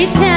take your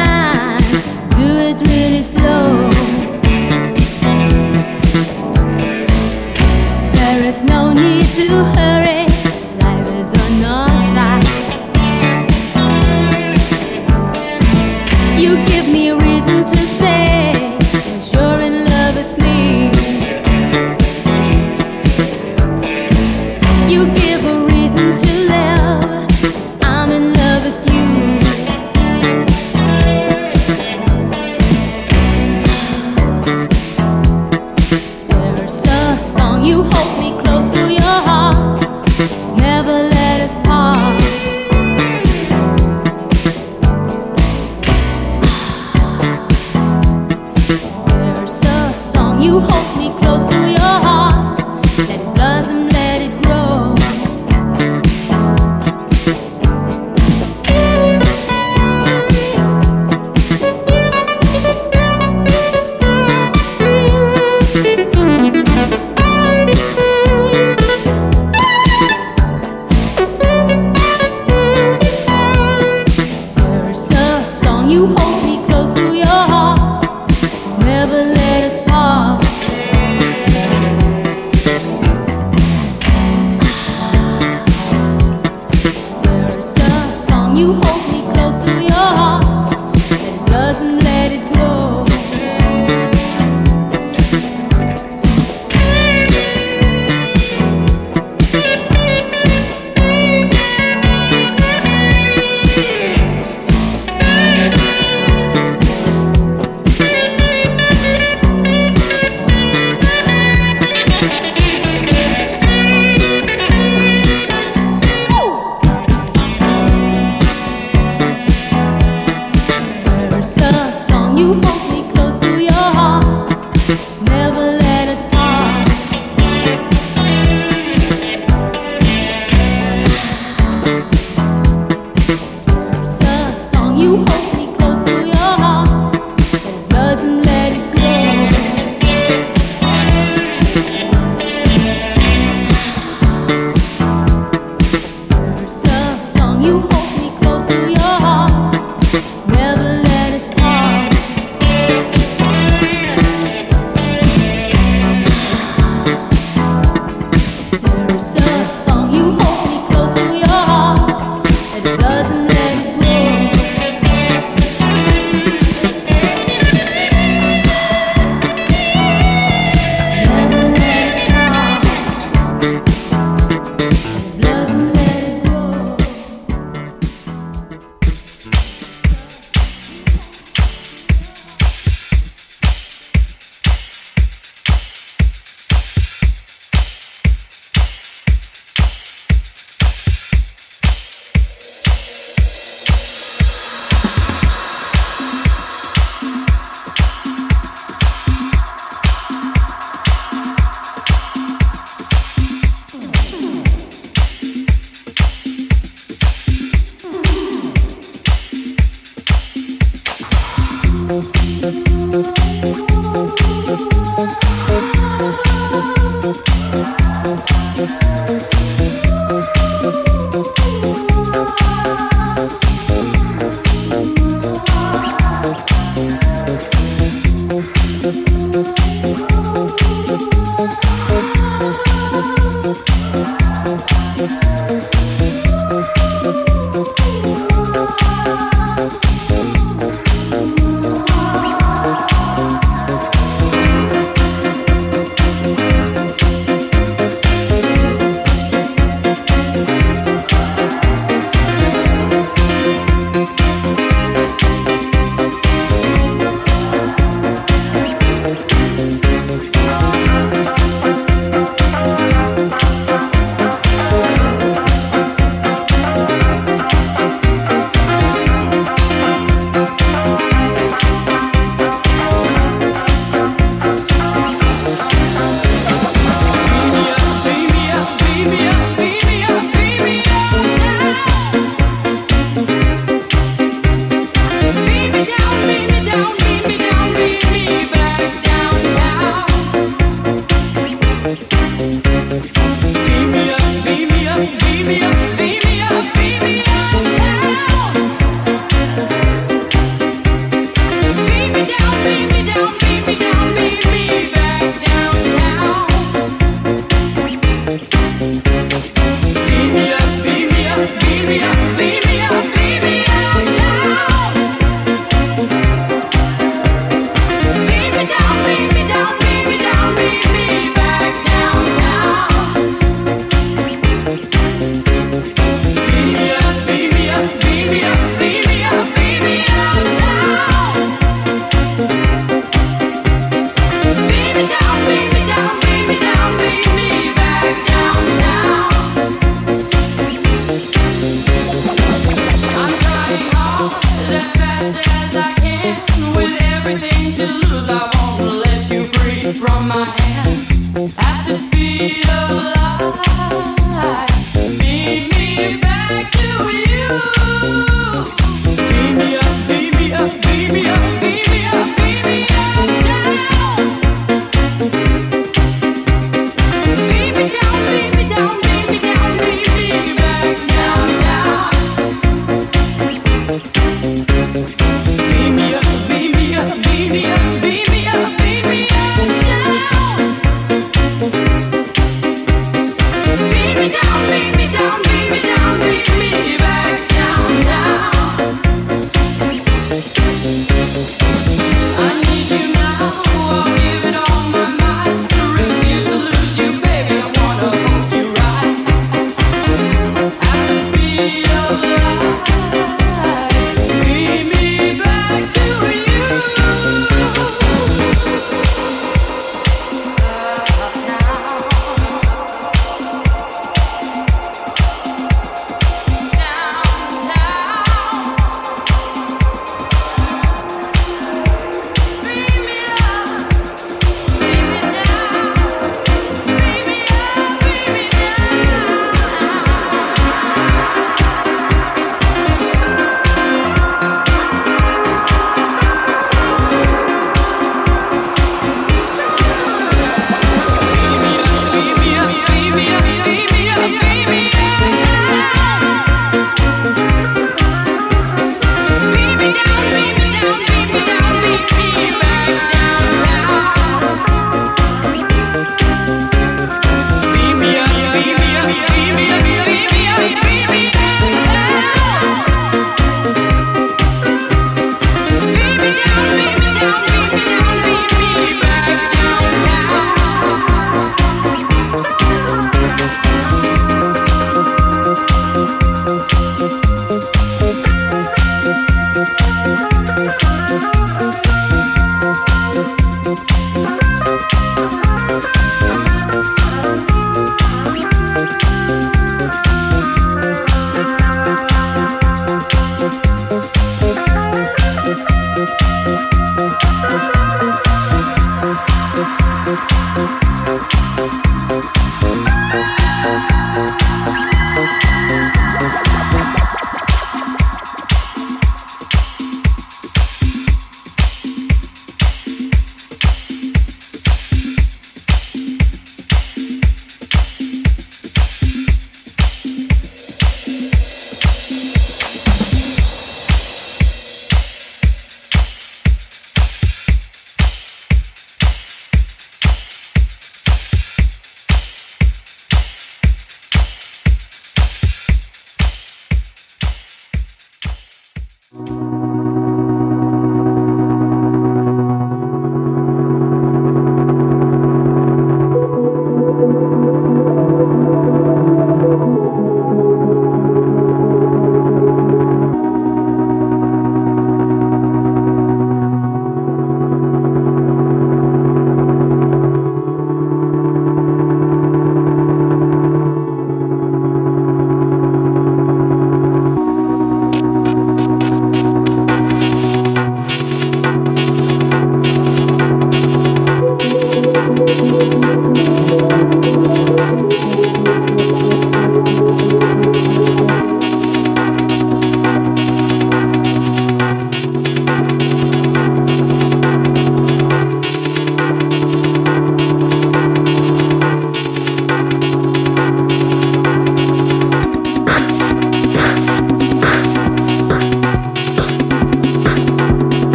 down, beat me down.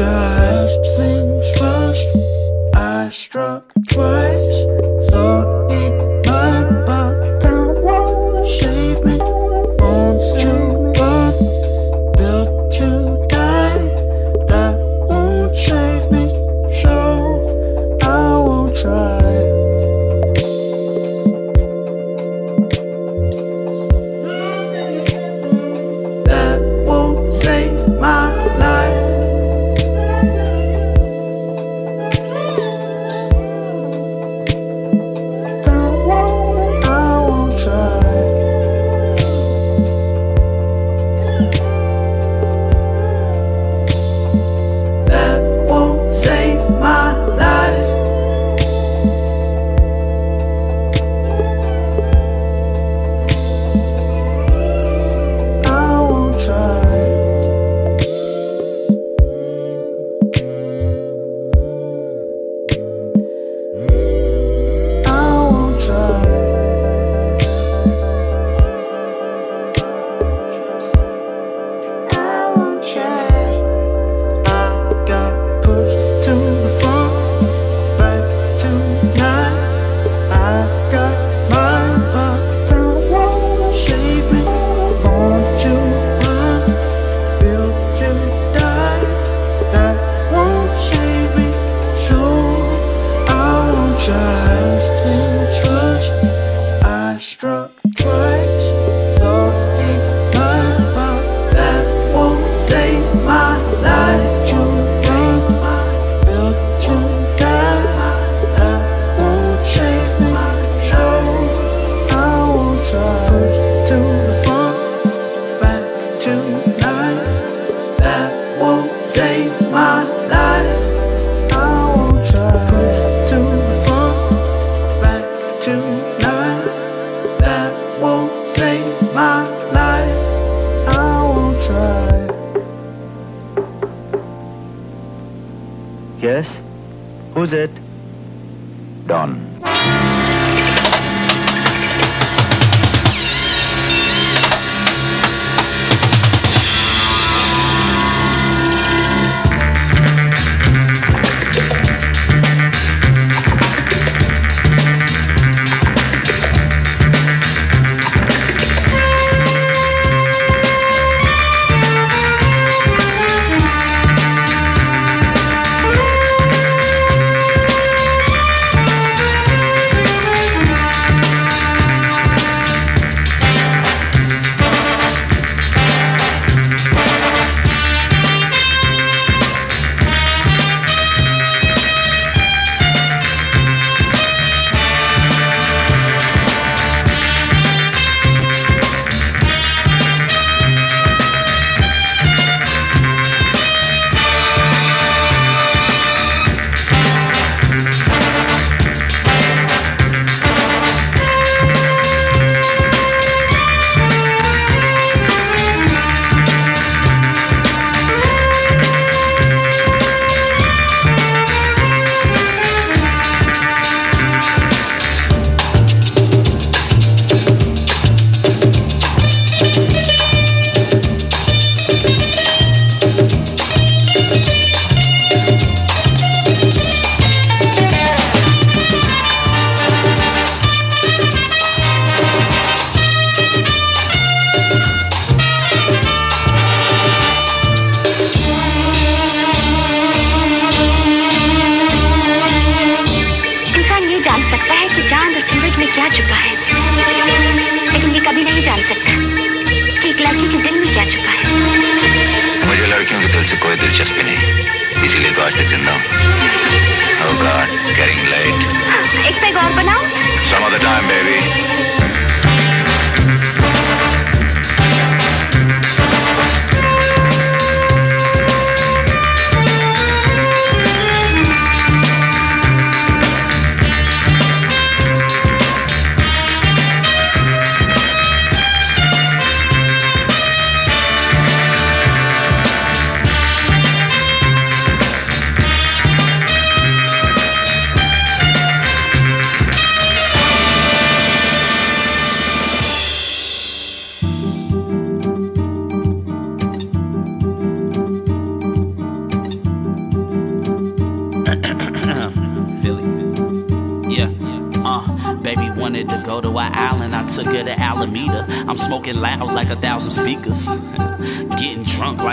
Won't. First things first, I struck twice.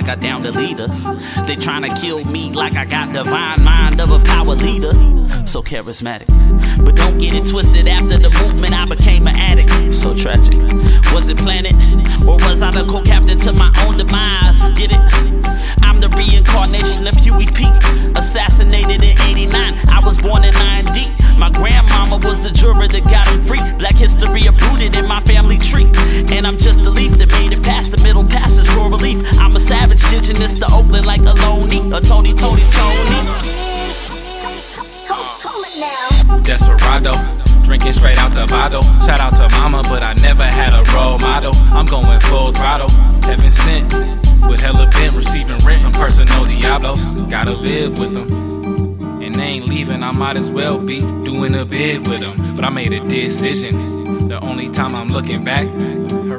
Like I downed a leader. They trying to kill me like I got divine mind of a power leader. So charismatic. But don't get it twisted after the movement, I became an addict. So tragic. Was it planned? Or was I the co captain to my own demise? Get it? I'm the reincarnation of Huey P. Assassinated in 89. I was born in 9D. My grandmama was the juror that got him free. Black history uprooted in my family tree. And I'm just the leaf that made it past the middle passage for relief. I'm savage, indigenous to Oakland like a loney. A Tony, Tony, Tony. Desperado, drinking straight out the bottle. Shout out to mama, but I never had a role model. I'm going full throttle, heaven sent. With hella bent, receiving rent from personal diablos. Gotta live with them. And they ain't leaving, I might as well be doing a bid with them. But I made a decision. The only time I'm looking back,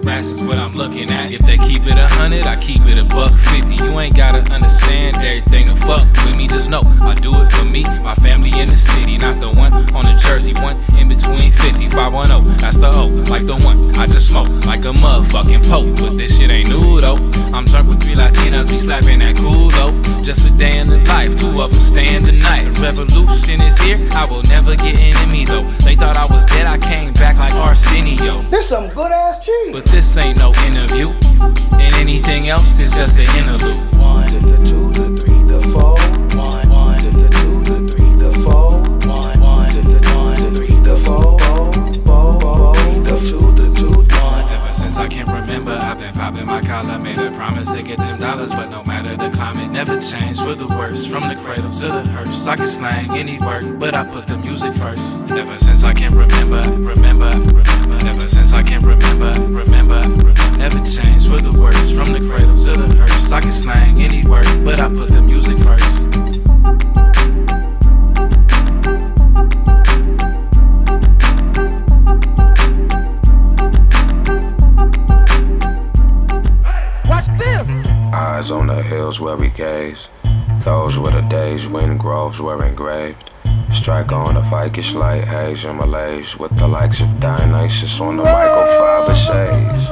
harass is what I'm looking at. If they keep it a hundred, I keep it a buck fifty. You ain't gotta understand everything to fuck with me. Just know I do it for me, my family in the city, not the one on the jersey, one in between 50, 510. That's the O, like the one I just smoke, like a motherfucking pope. But this shit ain't new though. I'm drunk with three Latinas, we slapping that cool though. Just a day in the life, two of them staying the night. The revolution is here, I will never get in me though. They thought I was dead, I came back like Arsenio. This some good ass cheese. This ain't no interview, and anything else is just an interlude. One to the two, the three, the four. One, one to the two, the three, the four. One, one to the one, the three. Four, four, popping my collar. Made a promise to get them dollars, but no matter the climate, never changed for the worse. From the cradle to the hearse, I can slang any word, but I put the music first. Ever since I can remember, remember, remember. Ever since I can remember, remember, remember. Never changed for the worse. From the cradle to the hearse, I can slang any word, but I put the music first. Walls where we gaze. Those were the days when groves were engraved. Strike on the Vikish light haze and malaise with the likes of Dionysus on the microfiber shades.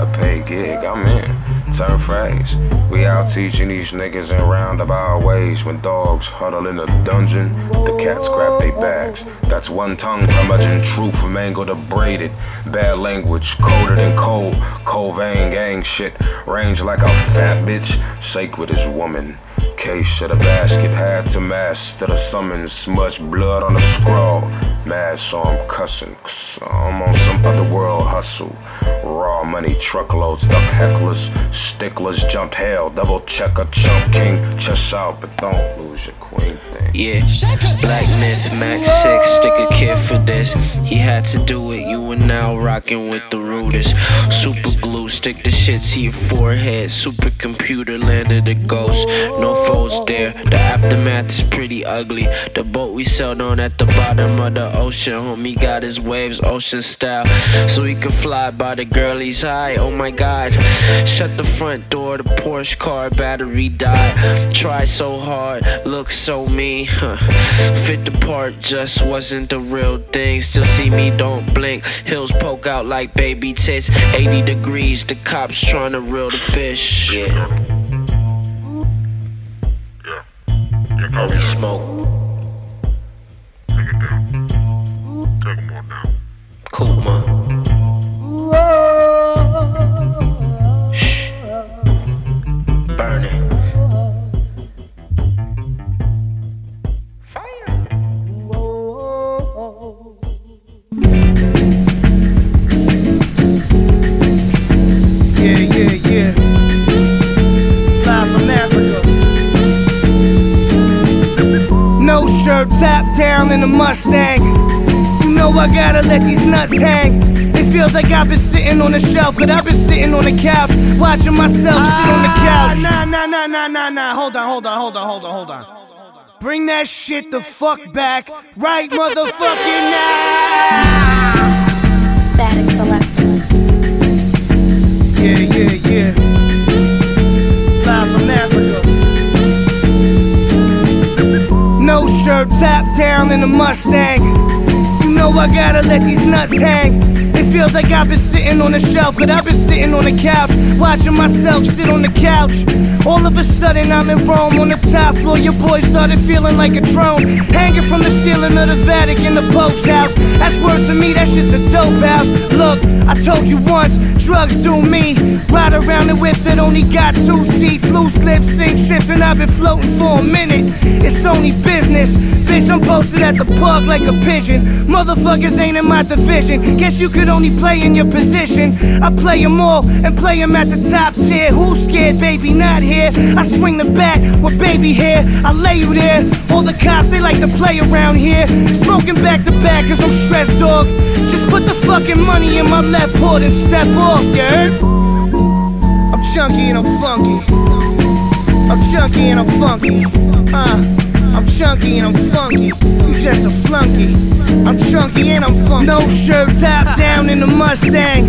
A paid gig, I'm in. Turn phrase. We out teaching these niggas in roundabout ways. When dogs huddle in a dungeon, the cats grab their bags. That's one tongue curmudgeon, truth mangled or braided. Bad language, colder than cold. Cold vein gang shit. Range like a fat bitch. Sacred as woman. Case of the basket had to mass to the summons. Smudged blood on the scroll. Mad, so I'm cussing. Cause I'm on some other world hustle. Raw money, truckloads, duck hecklers. Sticklers jumped hell. Double checker, chump king. Chest out, but don't lose your queen thing. Yeah, Black Myth, Max 6, stick a kid for this. He had to do it, you are now rocking with the rudest. Super glue, stick the shit to your forehead. Supercomputer landed a ghost, no foes there. The aftermath is pretty ugly. The boat we sailed on at the bottom of the ocean, homie got his waves ocean style. So he can fly by the girlies high, oh my god. Shut the front door, the Porsche car battery died. Try so hard, look so mean. Huh. Fit the part, just wasn't the real thing. Still see me, don't blink. Hills poke out like baby tits. 80 degrees, the cops trying to reel the fish. Yeah. Yeah. Holy smoke. Cool, man. Shh. Burn it. Yeah, yeah, yeah. Live from Africa. No shirt, top down in a Mustang. You know I gotta let these nuts hang. It feels like I've been sitting on the shelf, but I've been sitting on the couch, watching myself sit on the ah, couch. Nah, nah, nah, nah, nah, nah. Hold on, hold on, hold on, hold on, hold on. Bring that shit the fuck back right motherfucking now. Static Selektah. Yeah, yeah, yeah. Live from Africa. No shirt, top down in a Mustang. I gotta let these nuts hang. Feels like I've been sitting on the shelf, but I've been sitting on the couch, watching myself sit on the couch. All of a sudden, I'm in Rome on the top floor. Your boy started feeling like a drone, hanging from the ceiling of the Vatican, the Pope's house. That's word to me, that shit's a dope house. Look, I told you once, drugs do me. Ride around in whips that only got two seats, loose lips, sink ships, and I've been floating for a minute. It's only business. Bitch, I'm posted at the park like a pigeon. Motherfuckers ain't in my division. Guess you could only play in your position. I play 'em all and play play 'em at the top tier. Who's scared, baby? Not here. I swing the bat with baby hair. I lay you there. All the cops, they like to play around here. Smoking back to back cause I'm stressed, dog. Just put the fucking money in my left port and step off, you heard? I'm chunky and I'm funky. I'm chunky and I'm funky. Uh, I'm chunky and I'm funky. A flunky. I'm chunky and I'm funky. No shirt, top down in the Mustang.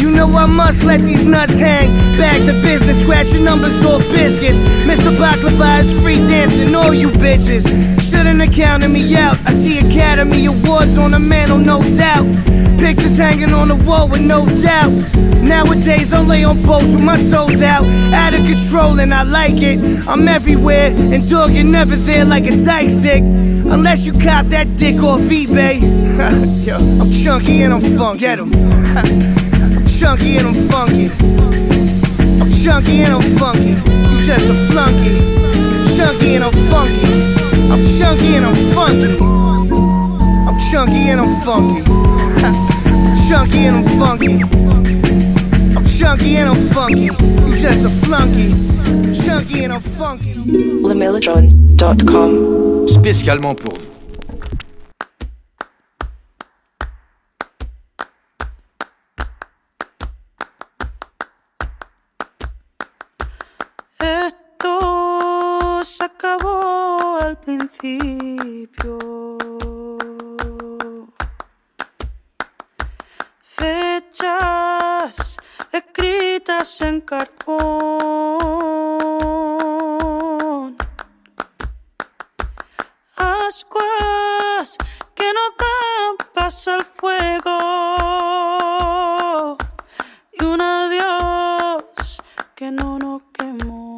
You know I must let these nuts hang. Back to business, scratch scratching numbers off biscuits. Mr. Baklava is free dancing, all you bitches. Shouldn't have counted me out. I see Academy Awards on the mantle, no doubt. Pictures hanging on the wall with no doubt. Nowadays I lay on posts with my toes out. Out of control and I like it. I'm everywhere and dog, you're never there like a dyke stick. Unless you cop that dick off eBay. Yo, I'm chunky and I'm funky. Get 'em. I'm chunky and I'm funky. I'm chunky and I'm funky. Just a flunky. Chunky and I'm funky. I'm chunky and I'm funky. I'm chunky and I'm funky. chunky and I'm funky. I'm chunky and I'm funky. Just a flunky. Chunky and I'm funky. Spécialement pour vous. Esto al principio. En carbón. Que nos dan paso al fuego y un adiós que no nos quemó.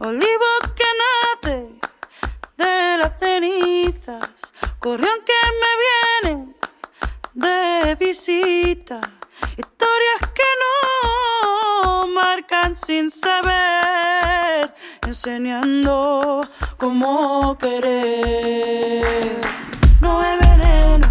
Olivo que nace de las cenizas, corrión que me viene de visita, historias que no marcan sin saber enseñando cómo querer. No es veneno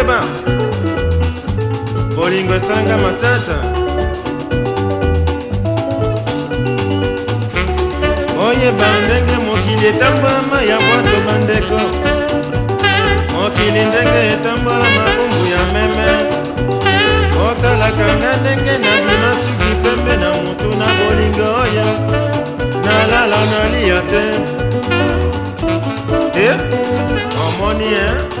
koyeba bolingo esalanga matata. Oyeba ndenge mokili etambwama ya bwato bandeko mokili ndenge etambwama makumbu ya meme. Otalakanga ndenge nabima suki pembe na mutu na bolingo oyo. Nalala nalia te. Eh? Omoni e eh?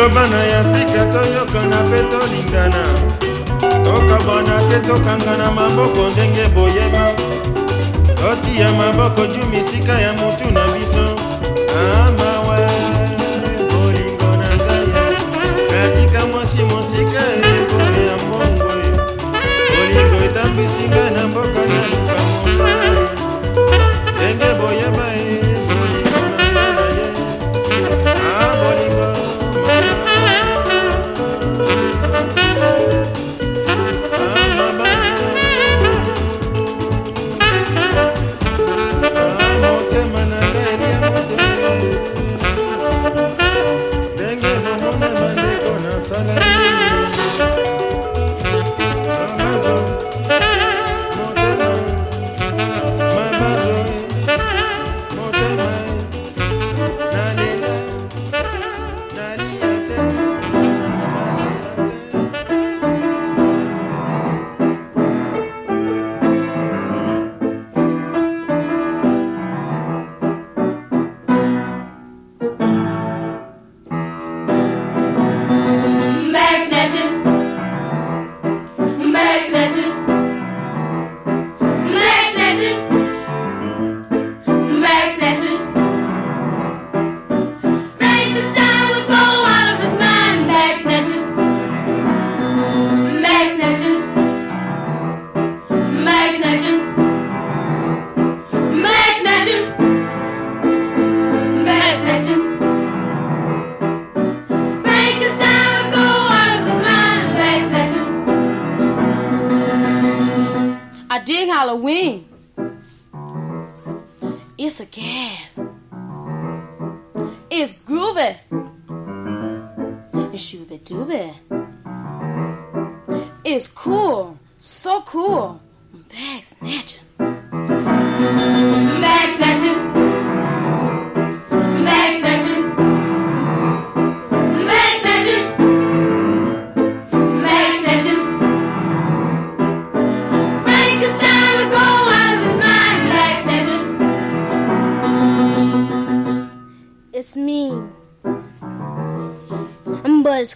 biso bana ya afrika toyokana mpe tolingana. Tokabwana mpe tokangana maboko ndenge boyeba. Totiya maboko ju misika ya motu na biso. Amawe bolingo na ngai. Natika mwasi mosika ekole ya mbongo bolingo etambwisi ngai na mboka na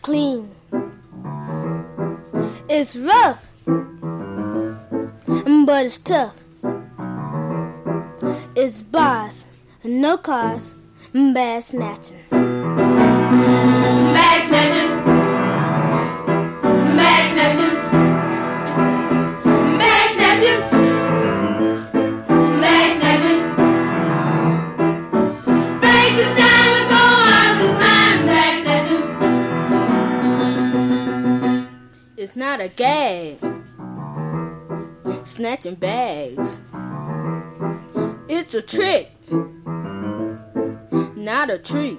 clean. It's rough, but it's tough. It's bars, no cars, bad snatching. Bad snatching. A gag. Snatching bags. It's a trick, not a treat.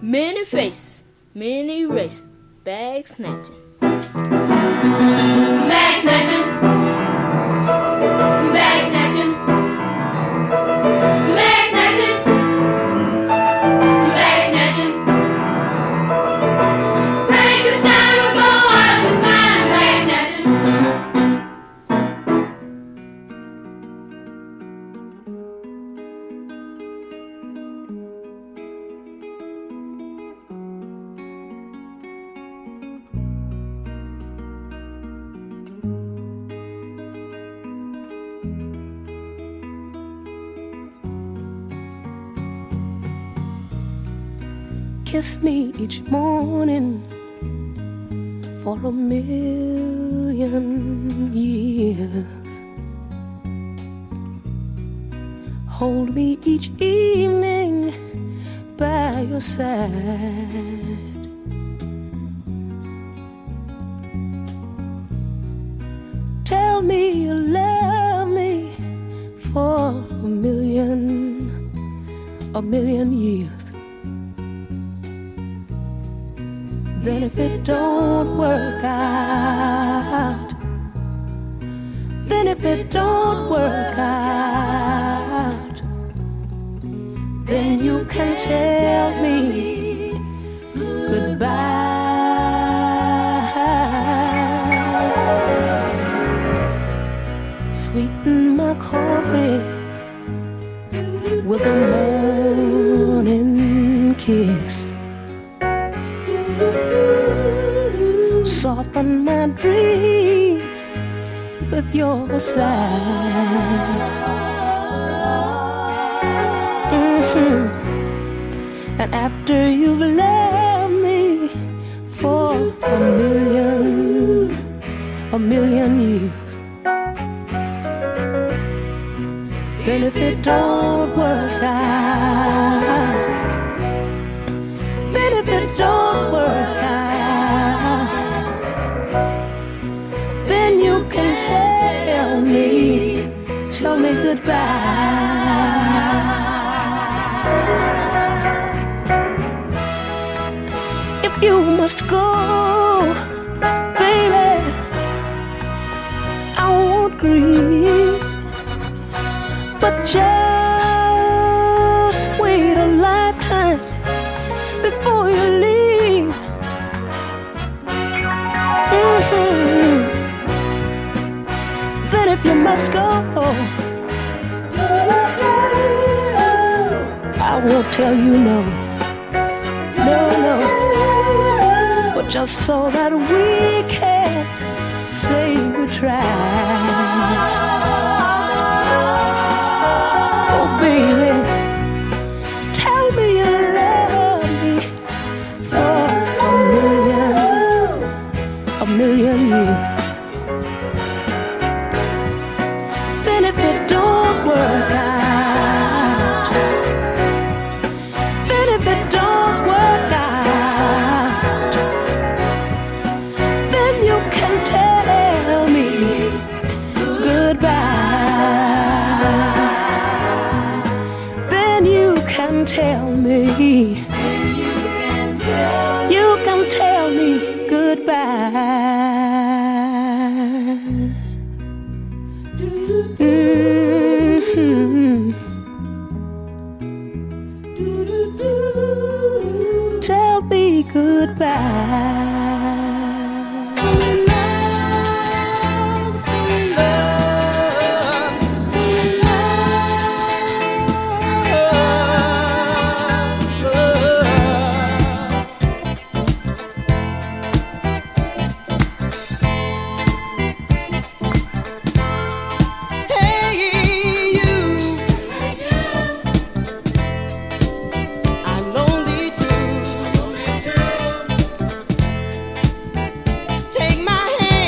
Many faces, many races, bag snatching. Bag snatching. Bag snatching. Me each morning for a million years. Hold me each evening by your side. Tell me you love me for a million, a million years. Then if it don't work out, then if it don't work out, then you can tell me goodbye. Sweeten my coffee with a morning kiss. Dreams with your sigh. Mhm. And after you've loved me for a million, a million years, then if it don't work out, If you must go, baby, I won't grieve, tell you no, no, no, but just so that we can say we tried.